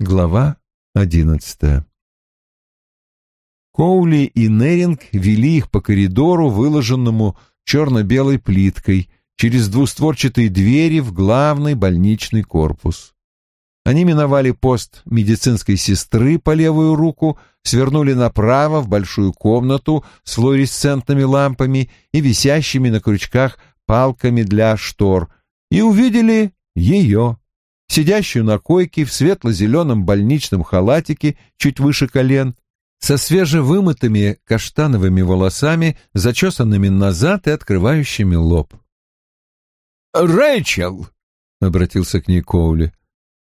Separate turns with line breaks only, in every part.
Глава одиннадцатая Коули и Неринг вели их по коридору, выложенному черно-белой плиткой, через двустворчатые двери в главный больничный корпус. Они миновали пост медицинской сестры по левую руку, свернули направо в большую комнату с флуоресцентными лампами и висящими на крючках палками для штор, и увидели ее, сидящую на койке в светло-зеленом больничном халатике чуть выше колен, со свежевымытыми каштановыми волосами, зачесанными назад и открывающими лоб.
«Рэйчел!» — обратился к ней Коули.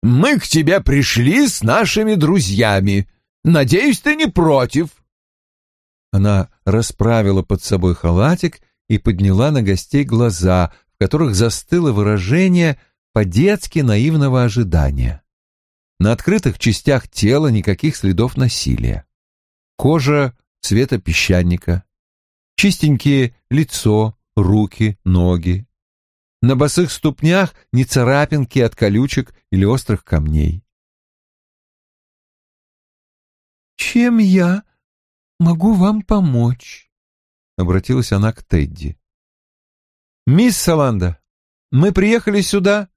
«Мы к тебе пришли с нашими друзьями. Надеюсь, ты не против?»
Она расправила под собой халатик и подняла на гостей глаза, в которых застыло выражение по-детски наивного ожидания. На открытых частях тела никаких следов насилия. Кожа цвета песчаника. Чистенькие лицо, руки, ноги. На босых ступнях ни царапинки от колючек или острых камней.
«Чем я могу вам помочь?» — обратилась она к Тедди.
«Мисс Саланда, мы приехали сюда...»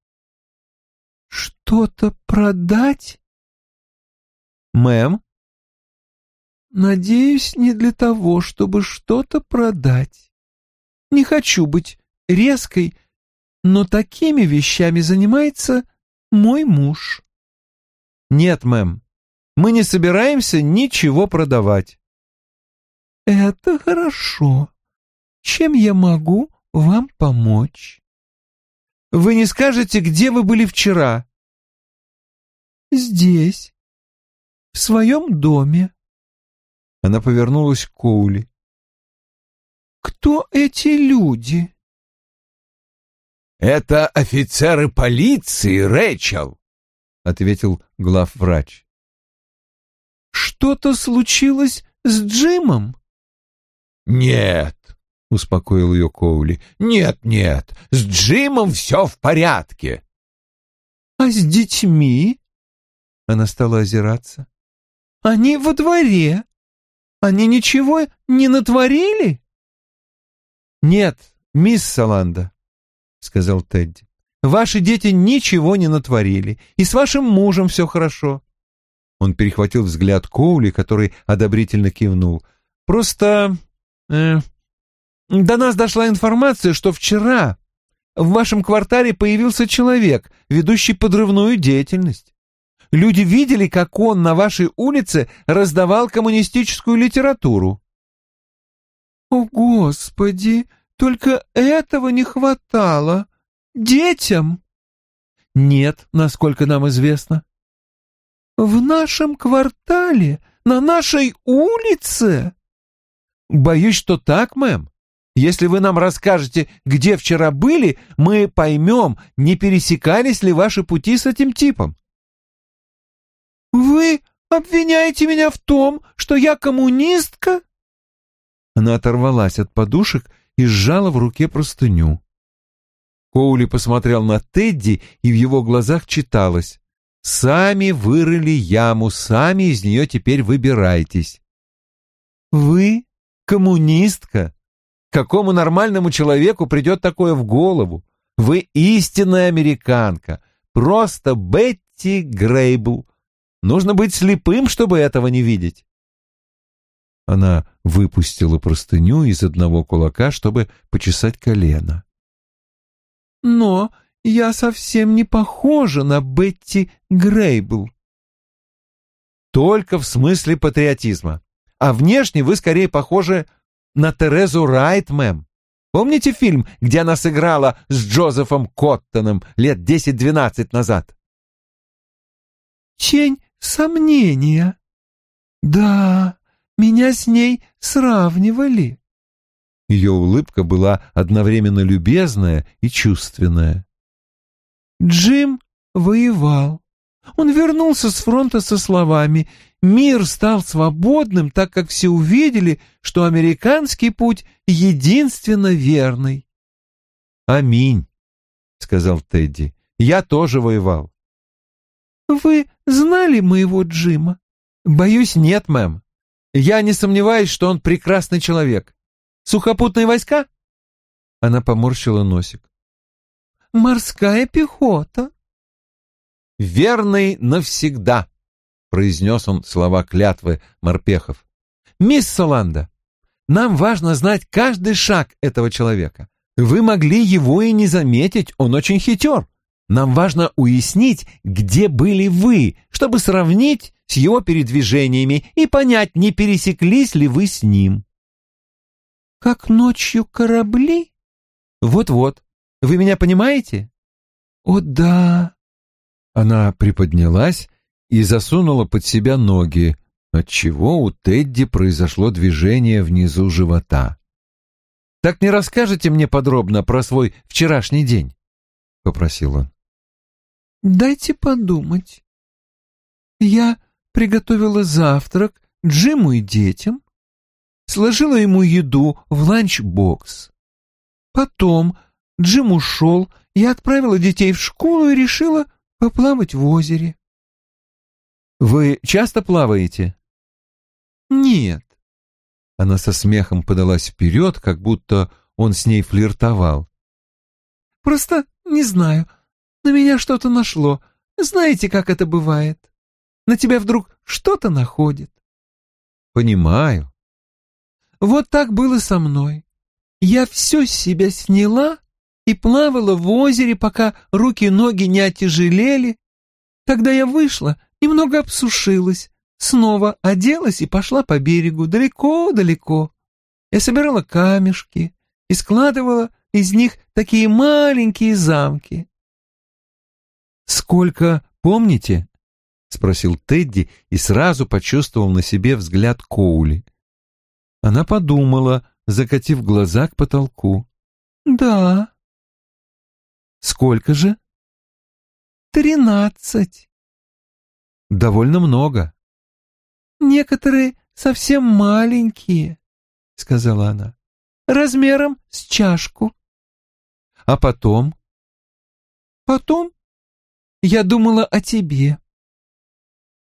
«Что-то продать?»
«Мэм?»
Надеюсь, не для того, чтобы что-то продать. Не хочу быть резкой, но такими вещами занимается мой муж.
Нет, мэм, мы не собираемся ничего продавать.
Это хорошо. Чем я могу вам помочь?
Вы не скажете, где вы были вчера?
Здесь, в своем доме.
Она повернулась к Коули.
«Кто эти люди?»
«Это офицеры полиции, Рэйчел», — ответил главврач.
«Что-то случилось с Джимом?»
«Нет», — успокоил ее Коули. «Нет, нет, с Джимом все в порядке».
«А с детьми?» Она стала озираться. «Они во дворе. Они ничего не натворили?
Нет, мисс Саланда, сказал Тедди. Ваши дети ничего не натворили, и с вашим мужем все хорошо. Он перехватил взгляд Коули, который одобрительно кивнул. Просто э, до нас дошла информация, что вчера в вашем квартале появился человек, ведущий подрывную деятельность. Люди видели, как он на вашей улице раздавал коммунистическую литературу.
О, Господи, только этого не хватало. Детям?
Нет, насколько нам известно.
В нашем квартале, на нашей улице?
Боюсь, что так, мэм. Если вы нам расскажете, где вчера были, мы поймем, не пересекались ли ваши пути с этим типом.
«Вы обвиняете меня в том, что я коммунистка?»
Она оторвалась от подушек и сжала в руке простыню. Коули посмотрел на Тедди, и в его глазах читалось «Сами вырыли яму, сами из нее теперь выбирайтесь». «Вы коммунистка? Какому нормальному человеку придет такое в голову? Вы истинная американка, просто Бетти Грейбл, Нужно быть слепым, чтобы этого не видеть. Она выпустила простыню из одного кулака, чтобы почесать колено.
«Но я совсем не похожа на Бетти Грейбл».
«Только в смысле патриотизма. А внешне вы скорее похожи на Терезу Райт, мэм. Помните фильм, где она сыграла с Джозефом Коттоном лет десять-двенадцать назад?»
«Тень сомнения. Да, меня с ней сравнивали.
Ее улыбка была одновременно любезная и чувственная.
Джим воевал. Он вернулся с фронта со словами «Мир стал свободным, так как все увидели, что американский путь единственно верный».
«Аминь», — сказал Тедди. «Я тоже воевал.
Вы знали моего Джима?
Боюсь, нет, мэм. Я не сомневаюсь, что он прекрасный человек. Сухопутные войска? Она поморщила носик.
Морская пехота.
Верный навсегда, произнес он слова клятвы морпехов. Мисс Соланда, нам важно знать каждый шаг этого человека. Вы могли его и не заметить, он очень хитер. Нам важно уяснить, где были вы, чтобы сравнить с его передвижениями и понять, не пересеклись ли вы с ним.
Как ночью корабли?
Вот-вот. Вы меня понимаете?
О, да.
Она приподнялась и засунула под себя ноги, отчего у Тедди произошло движение внизу живота. «Так не расскажете мне подробно про свой вчерашний день?» — попросил он.
«Дайте подумать. Я приготовила завтрак Джиму и детям, сложила ему еду в ланчбокс. Потом Джим ушел, я отправила детей в школу и решила поплавать в озере».
«Вы часто плаваете?»
«Нет».
Она со смехом подалась вперед, как будто он с ней флиртовал.
«Просто не знаю, на меня что-то нашло. Знаете, как это бывает? На тебя вдруг что-то находит.
Понимаю.
Вот так было со мной. Я все с себя сняла и плавала в озере, пока руки и ноги не отяжелели. Когда я вышла, немного обсушилась, снова оделась и пошла по берегу далеко-далеко. Я собирала камешки и складывала из них такие маленькие замки.
«Сколько помните?» — спросил Тедди и сразу почувствовал на себе взгляд Коули. Она подумала, закатив глаза к потолку.
«Да».
«Сколько же?»
«Тринадцать».
«Довольно много».
«Некоторые совсем маленькие», — сказала она, — «размером с чашку».
«А потом?»
«Потом я думала о тебе».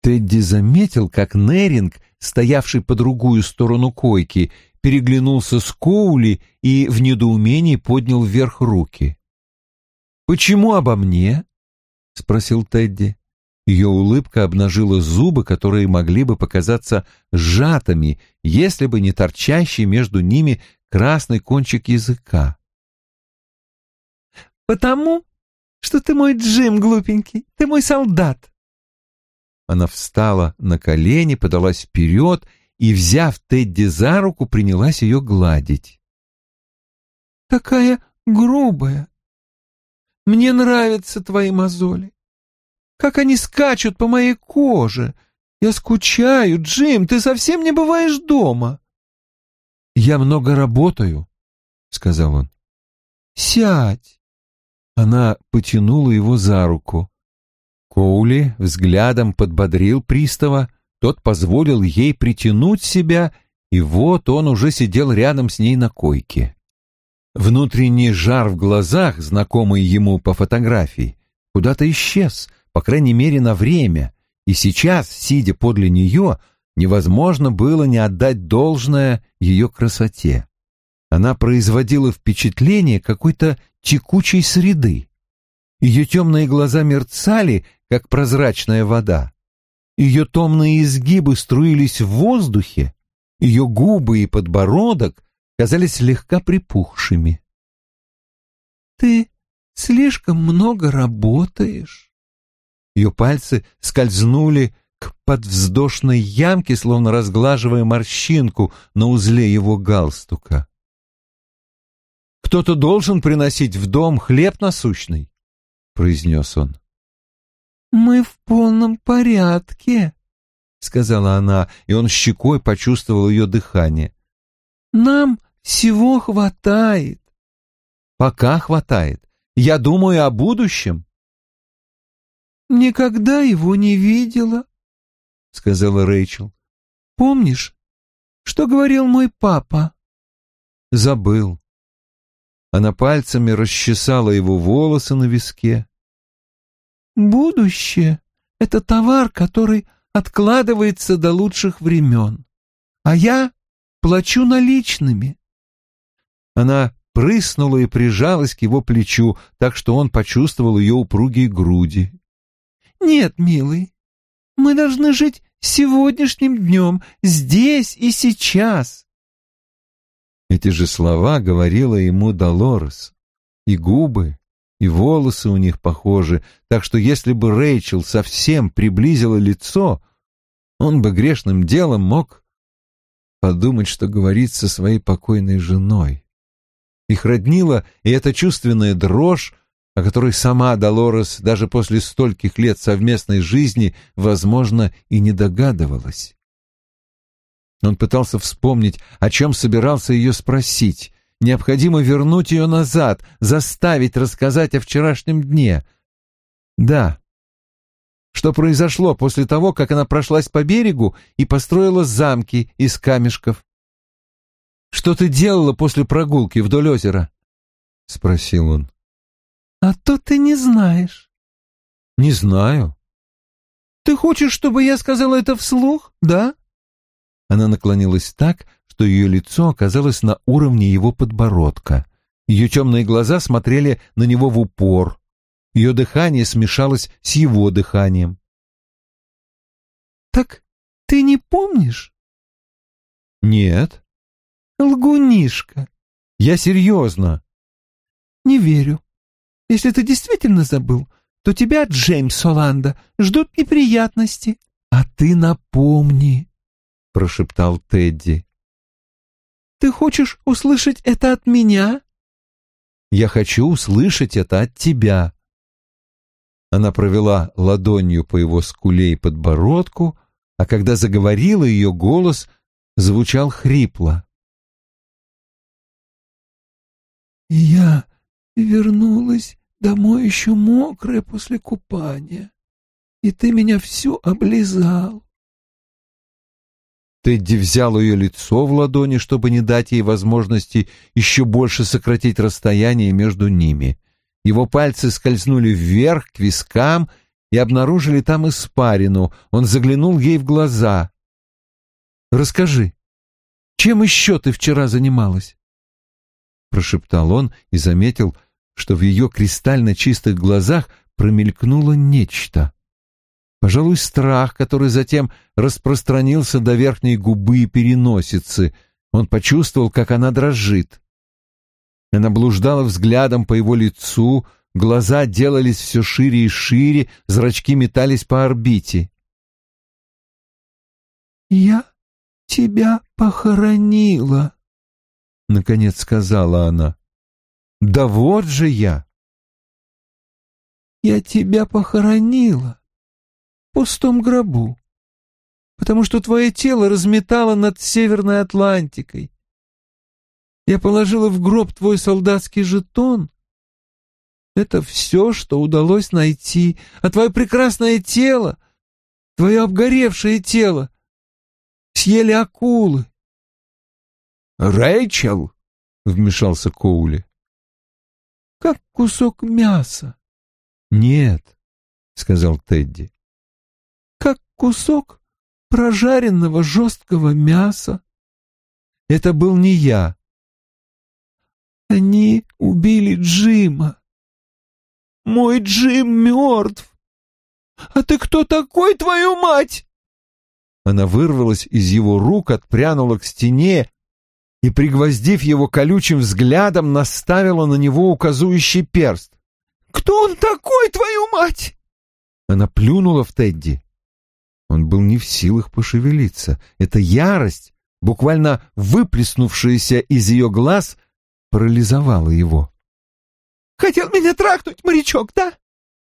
Тедди заметил, как Неринг, стоявший по другую сторону койки, переглянулся с Коули и в недоумении поднял вверх руки. «Почему обо мне?» — спросил Тедди. Ее улыбка обнажила зубы, которые могли бы показаться сжатыми, если бы не торчащий между ними красный кончик языка.
«Потому что ты мой Джим, глупенький, ты мой солдат.
Она встала на колени, подалась вперед и, взяв Тедди за руку, принялась ее гладить.
Такая грубая. Мне нравятся твои мозоли. Как они скачут по моей коже. Я скучаю, Джим, ты совсем не бываешь дома.
Я много работаю, — сказал он.
Сядь.
Она потянула его за руку. Коули взглядом подбодрил пристава, тот позволил ей притянуть себя, и вот он уже сидел рядом с ней на койке. Внутренний жар в глазах, знакомый ему по фотографии, куда-то исчез, по крайней мере на время, и сейчас, сидя подле нее, невозможно было не отдать должное ее красоте. Она производила впечатление какой-то текучей среды. Ее темные глаза мерцали, как прозрачная вода. Ее томные изгибы струились в воздухе, ее губы и подбородок казались слегка припухшими.
«Ты слишком много работаешь».
Ее пальцы скользнули к подвздошной ямке, словно разглаживая морщинку на узле его галстука. Кто-то должен приносить в дом хлеб насущный, — произнес он.
«Мы в полном порядке», — сказала она, и он щекой почувствовал ее дыхание. «Нам всего хватает».
«Пока хватает. Я думаю о будущем».
«Никогда его не видела», — сказала Рэйчел. «Помнишь, что говорил мой папа?»
«Забыл. Она пальцами расчесала его волосы на виске.
«Будущее Это товар, который откладывается до лучших времен. А я плачу наличными.
Она прыснула и прижалась к его плечу, так что он почувствовал ее упругие груди.
«Нет, милый, мы должны жить сегодняшним днем, здесь и сейчас».
Эти же слова говорила ему Долорес, и губы, и волосы у них похожи, так что если бы Рэйчел совсем приблизила лицо, он бы грешным делом мог подумать, что говорит со своей покойной женой. Их роднила и эта чувственная дрожь, о которой сама Долорес даже после стольких лет совместной жизни, возможно, и не догадывалась. Он пытался вспомнить, о чем собирался ее спросить. Необходимо вернуть ее назад, заставить рассказать о вчерашнем дне. Да. Что произошло после того, как она прошлась по берегу и построила замки из камешков? Что ты делала после прогулки вдоль озера? — спросил он.
А то ты не знаешь.
Не знаю.
Ты хочешь, чтобы я сказала это вслух, да?
Она наклонилась так, что ее лицо оказалось на уровне его подбородка. Ее темные глаза смотрели на него в упор. Ее дыхание смешалось с его дыханием.
«Так ты не помнишь?»
«Нет».
«Лгунишка».
«Я серьезно».
«Не верю. Если ты действительно забыл, то тебя, Джеймс Соланда, ждут неприятности. А ты напомни, — прошептал Тедди. Ты хочешь услышать это от меня?
Я хочу услышать это от тебя. Она провела ладонью по его скуле и подбородку, а когда заговорила, ее голос звучал хрипло.
«Я вернулась Домой еще мокрая после купания, и ты меня всю облизал.
Тедди взял ее лицо в ладони, чтобы не дать ей возможности еще больше сократить расстояние между ними. Его пальцы скользнули вверх к вискам и обнаружили там испарину. Он заглянул ей в глаза. «Расскажи, чем еще ты вчера занималась?» Прошептал он и заметил, что в ее кристально чистых глазах промелькнуло нечто. Пожалуй, страх, который затем распространился до верхней губы и переносицы. Он почувствовал, как она дрожит. Она блуждала взглядом по его лицу, глаза делались все шире и шире, зрачки метались по орбите.
«Я тебя похоронила», — наконец сказала она.
Да вот же я.
Я тебя похоронила в пустом гробу, потому что твое тело разметало над Северной Атлантикой. Я положила в гроб твой солдатский жетон. Это все, что удалось найти, а твое прекрасное тело, твое обгоревшее тело, съели акулы.
«Рэйчел!» — вмешался Коули
как кусок мяса.
Нет, сказал Тедди.
Как кусок прожаренного жесткого мяса.
Это был не я.
Они убили Джима. Мой Джим мертв. А ты кто такой, твою мать?
Она вырвалась из его рук, отпрянула к стене и, пригвоздив его колючим взглядом, наставила на него указующий перст.
«Кто он такой, твою мать?»
Она плюнула в Тедди. Он был не в силах пошевелиться. Эта ярость, буквально выплеснувшаяся из ее глаз, парализовала его.
«Хотел меня трахнуть, морячок, да?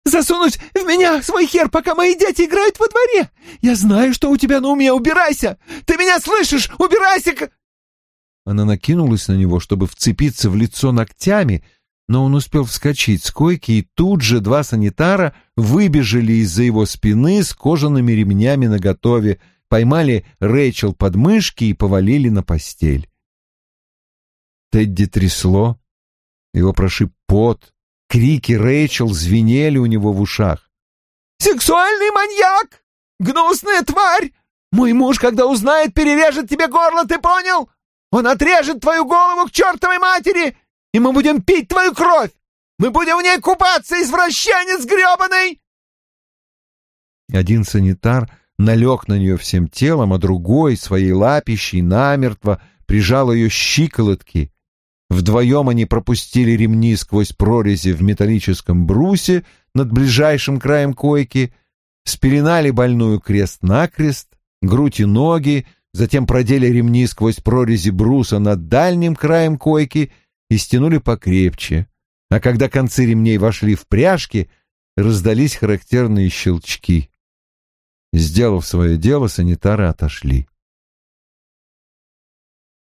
Засунуть в меня свой хер, пока мои дети играют во дворе? Я знаю, что у тебя на уме, убирайся! Ты меня слышишь? Убирайся!»
Она накинулась на него, чтобы вцепиться в лицо ногтями, но он успел вскочить с койки, и тут же два санитара выбежали из-за его спины с кожаными ремнями наготове, поймали Рэйчел под мышки и повалили на постель. Тедди трясло, его прошиб пот, крики Рэйчел звенели у него в ушах.
Сексуальный маньяк! Гнусная тварь! Мой муж, когда узнает, перережет тебе горло, ты понял? Он отрежет твою голову к чертовой матери, и мы будем пить твою кровь! Мы будем в ней купаться, извращенец гребаный!»
Один санитар налег на нее всем телом, а другой, своей лапищей, намертво прижал ее щиколотки. Вдвоем они пропустили ремни сквозь прорези в металлическом брусе над ближайшим краем койки, спеленали больную крест-накрест, грудь и ноги, затем продели ремни сквозь прорези бруса над дальним краем койки и стянули покрепче. А когда концы ремней вошли в пряжки, раздались характерные щелчки. Сделав свое дело, санитары отошли.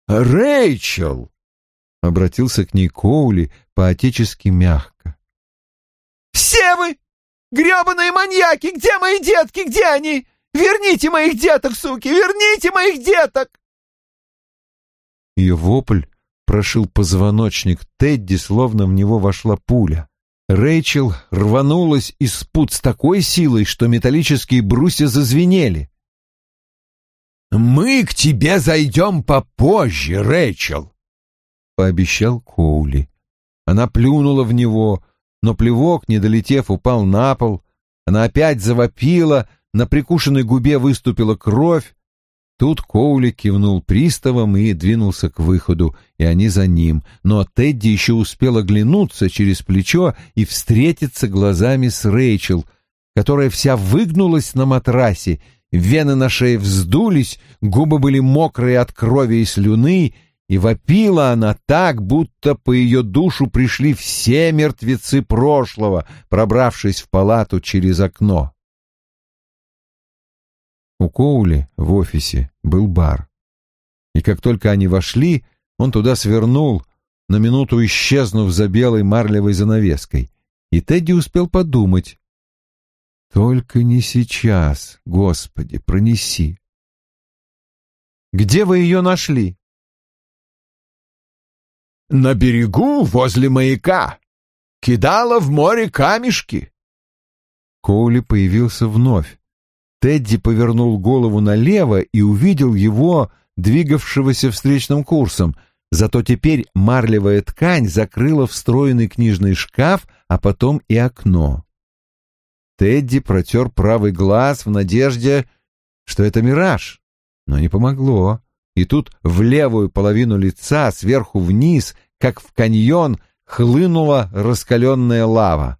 «Рэйчел!» — обратился к ней Коули по-отечески мягко.
«Все вы! гребаные маньяки! Где мои детки? Где они? Верните моих деток, суки! Верните моих деток!»
Ее вопль прошил позвоночник Тедди, словно в него вошла пуля. Рэйчел рванулась из пут с такой силой, что металлические брусья зазвенели.
«Мы к тебе зайдем попозже, Рэйчел», — пообещал Коули.
Она плюнула в него, но плевок, не долетев, упал на пол. Она опять завопила, на прикушенной губе выступила кровь. Тут Коули кивнул приставом и двинулся к выходу, и они за ним. Но Тедди еще успел оглянуться через плечо и встретиться глазами с Рэйчел, которая вся выгнулась на матрасе, вены на шее вздулись, губы были мокрые от крови и слюны, и вопила она так, будто по ее душу пришли все мертвецы прошлого, пробравшись в палату через окно. У Коули в офисе был бар. И как только они вошли, он туда свернул, на минуту исчезнув за белой марлевой занавеской. И Тедди успел подумать. «Только не сейчас, Господи, пронеси». «Где вы ее нашли?»
на берегу возле маяка. Кидала в море камешки.
Коули появился вновь. Тедди повернул голову налево и увидел его, двигавшегося встречным курсом. Зато теперь марлевая ткань закрыла встроенный книжный шкаф, а потом и окно. Тедди протер правый глаз в надежде, что это мираж, но не помогло и тут в левую половину лица, сверху вниз, как в каньон, хлынула раскаленная лава.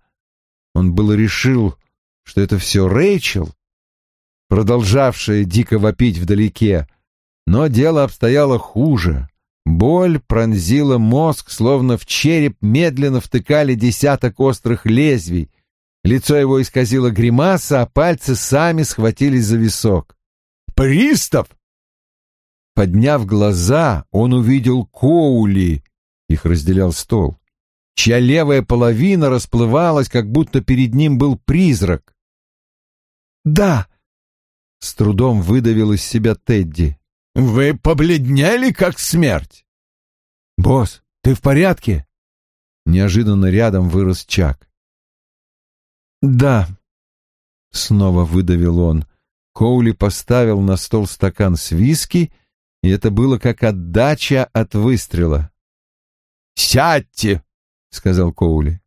Он было решил, что это все Рэйчел, продолжавшая дико вопить вдалеке, но дело обстояло хуже. Боль пронзила мозг, словно в череп медленно втыкали десяток острых лезвий. Лицо его исказило гримаса, а пальцы сами схватились за висок.
«Пристав!»
Подняв глаза, он увидел Коули, их разделял стол, чья левая половина расплывалась, как будто перед ним был призрак.
«Да!»
— с трудом выдавил из себя Тедди.
«Вы побледнели, как смерть!»
«Босс, ты в порядке?» Неожиданно рядом вырос Чак.
«Да», —
снова выдавил он. Коули поставил на стол стакан с виски и это было как отдача от выстрела.
«Сядьте!» — сказал Коули.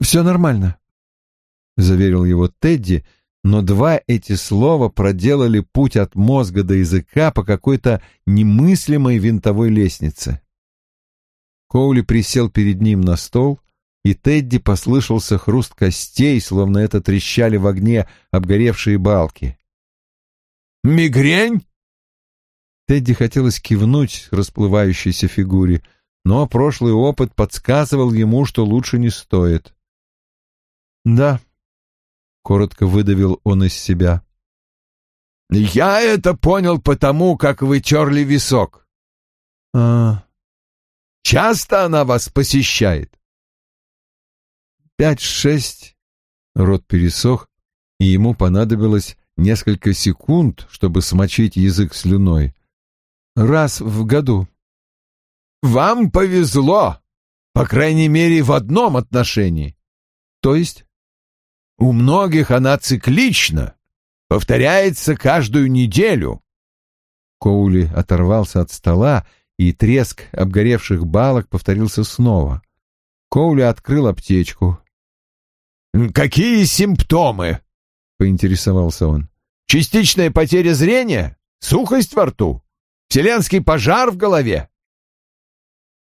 «Все нормально», — заверил его Тедди, но два эти слова проделали путь от мозга до языка по какой-то немыслимой винтовой лестнице. Коули присел перед ним на стол, и Тедди послышался хруст костей, словно это трещали в огне обгоревшие балки.
«Мигрень?»
Тедди хотелось кивнуть расплывающейся фигуре, но прошлый опыт подсказывал ему, что лучше не стоит. «Да», — коротко выдавил он из себя.
«Я это понял потому, как вы терли висок».
«А...»
«Часто она вас посещает?»
«Пять-шесть...» Рот пересох, и ему понадобилось несколько секунд, чтобы смочить язык слюной раз в году.
Вам повезло, по крайней мере, в одном отношении.
То есть?
У многих она циклична, повторяется каждую неделю.
Коули оторвался от стола, и треск обгоревших балок повторился снова. Коули открыл аптечку.
«Какие симптомы?» — поинтересовался он. «Частичная потеря зрения? Сухость во рту? Вселенский пожар в голове?»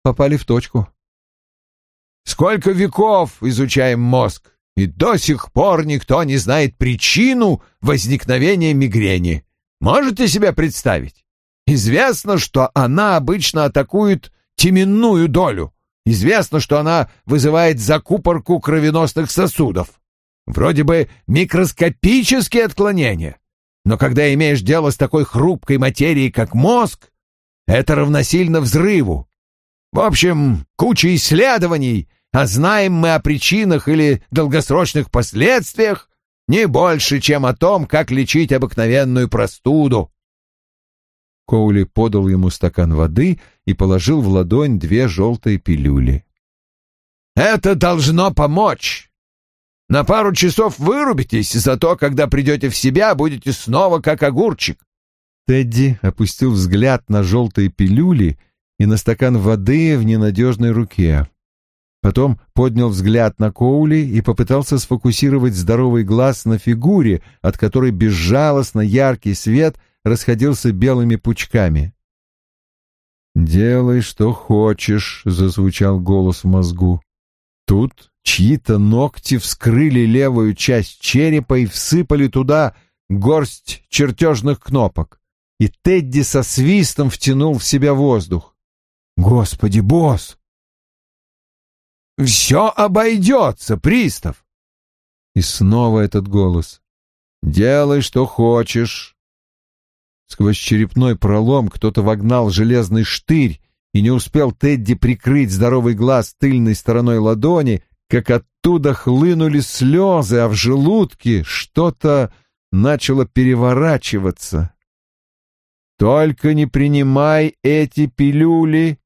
Попали в точку.
«Сколько веков изучаем мозг, и до сих пор никто не знает причину возникновения мигрени. Можете себе представить? Известно, что она обычно атакует теменную долю. Известно, что она вызывает закупорку кровеносных сосудов. Вроде бы микроскопические отклонения. Но когда имеешь дело с такой хрупкой материей, как мозг, это равносильно взрыву. В общем, куча исследований, а знаем мы о причинах или долгосрочных последствиях не больше, чем о том, как лечить обыкновенную простуду.
Коули подал ему стакан воды и положил в ладонь две желтые пилюли.
«Это должно помочь. На пару часов вырубитесь, зато когда придете в себя, будете снова как огурчик».
Тедди опустил взгляд на желтые пилюли и на стакан воды в ненадежной руке. Потом поднял взгляд на Коули и попытался сфокусировать здоровый глаз на фигуре, от которой безжалостно яркий свет расходился белыми пучками. «Делай, что хочешь», — зазвучал голос в мозгу. Тут чьи-то ногти вскрыли левую часть черепа и всыпали туда горсть чертежных кнопок. И Тедди со свистом втянул в себя воздух. «Господи, босс!»
«Все обойдется, пристав!»
И снова этот голос. «Делай, что хочешь». Сквозь черепной пролом кто-то вогнал железный штырь, и не успел Тедди прикрыть здоровый глаз тыльной стороной ладони, как оттуда хлынули слезы, а в желудке что-то начало переворачиваться. «Только не принимай эти пилюли!»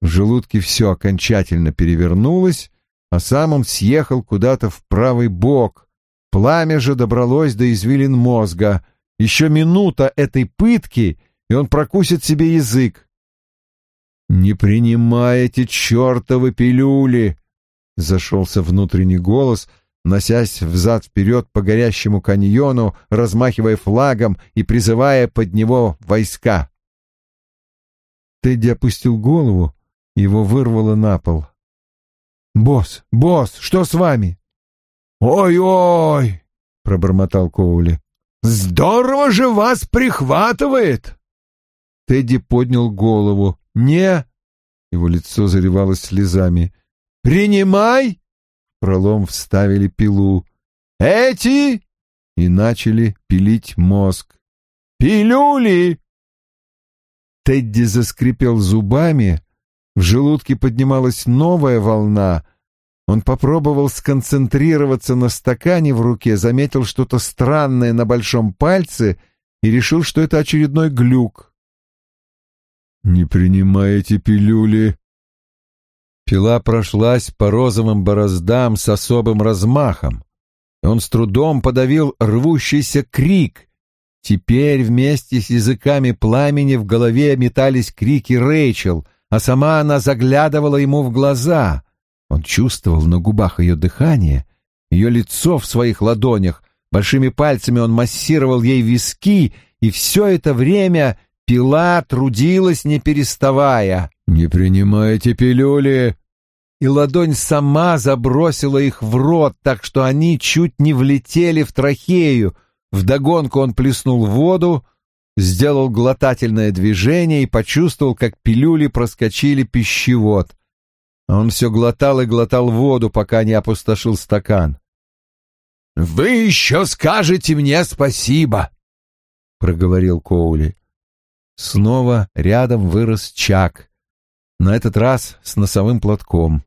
В желудке все окончательно перевернулось, а сам он съехал куда-то в правый бок. Пламя же добралось до извилин мозга — еще минута этой пытки, и он прокусит себе язык. «Не принимайте чертовы пилюли!» — зашелся внутренний голос, носясь взад-вперед по горящему каньону, размахивая флагом и призывая под него войска. Тедди опустил голову, его вырвало на пол. «Босс, босс, что с вами?»
«Ой-ой!» — пробормотал Коули. Здорово же вас прихватывает!»
Тедди поднял голову. «Не!» Его лицо заливалось слезами.
«Принимай!»
пролом вставили пилу.
«Эти!»
И начали пилить мозг.
«Пилюли!»
Тедди заскрипел зубами. В желудке поднималась новая волна — он попробовал сконцентрироваться на стакане в руке, заметил что-то странное на большом пальце и решил, что это очередной глюк. «Не принимайте пилюли!» Пила прошлась по розовым бороздам с особым размахом. Он с трудом подавил рвущийся крик. Теперь вместе с языками пламени в голове метались крики Рэйчел, а сама она заглядывала ему в глаза — он чувствовал на губах ее дыхание, ее лицо в своих ладонях, большими пальцами он массировал ей виски, и все это время пила трудилась, не переставая. «Не принимайте пилюли!» И ладонь сама забросила их в рот, так что они чуть не влетели в трахею. Вдогонку он плеснул воду, сделал глотательное движение и почувствовал, как пилюли проскочили пищевод. Он все глотал и глотал воду, пока не опустошил стакан.
«Вы еще скажете мне спасибо!» — проговорил Коули.
Снова рядом вырос Чак, на этот раз с носовым платком.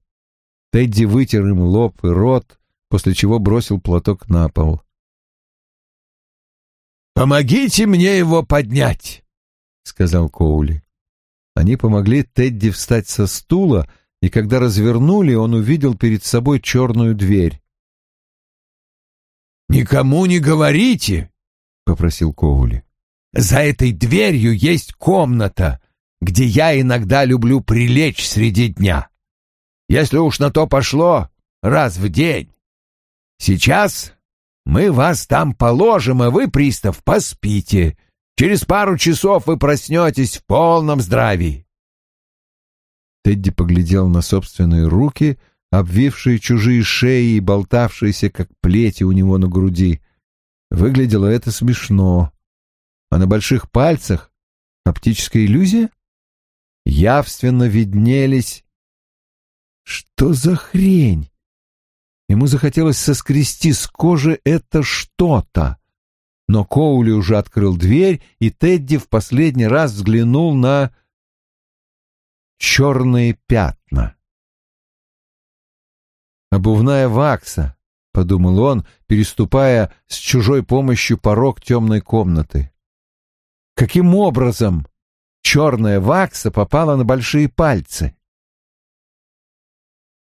Тедди вытер им лоб и рот, после чего бросил платок на пол.
«Помогите мне его поднять!» — сказал Коули.
Они помогли Тедди встать со стула, и когда развернули, он увидел перед собой черную дверь.
«Никому не говорите», — попросил Коули. «За этой дверью есть комната, где я иногда люблю прилечь среди дня. Если уж на то пошло, раз в день. Сейчас мы вас там положим, а вы, пристав, поспите. Через пару часов вы проснетесь в полном здравии.
Тедди поглядел на собственные руки, обвившие чужие шеи и болтавшиеся, как плети у него на груди. Выглядело это смешно. А на больших пальцах оптическая иллюзия? Явственно виднелись... Что за хрень? Ему захотелось соскрести с кожи это что-то. Но Коули уже открыл дверь, и Тедди в последний раз взглянул на черные пятна. «Обувная вакса», — подумал он, переступая с чужой помощью порог темной комнаты. «Каким образом черная вакса попала на большие пальцы?»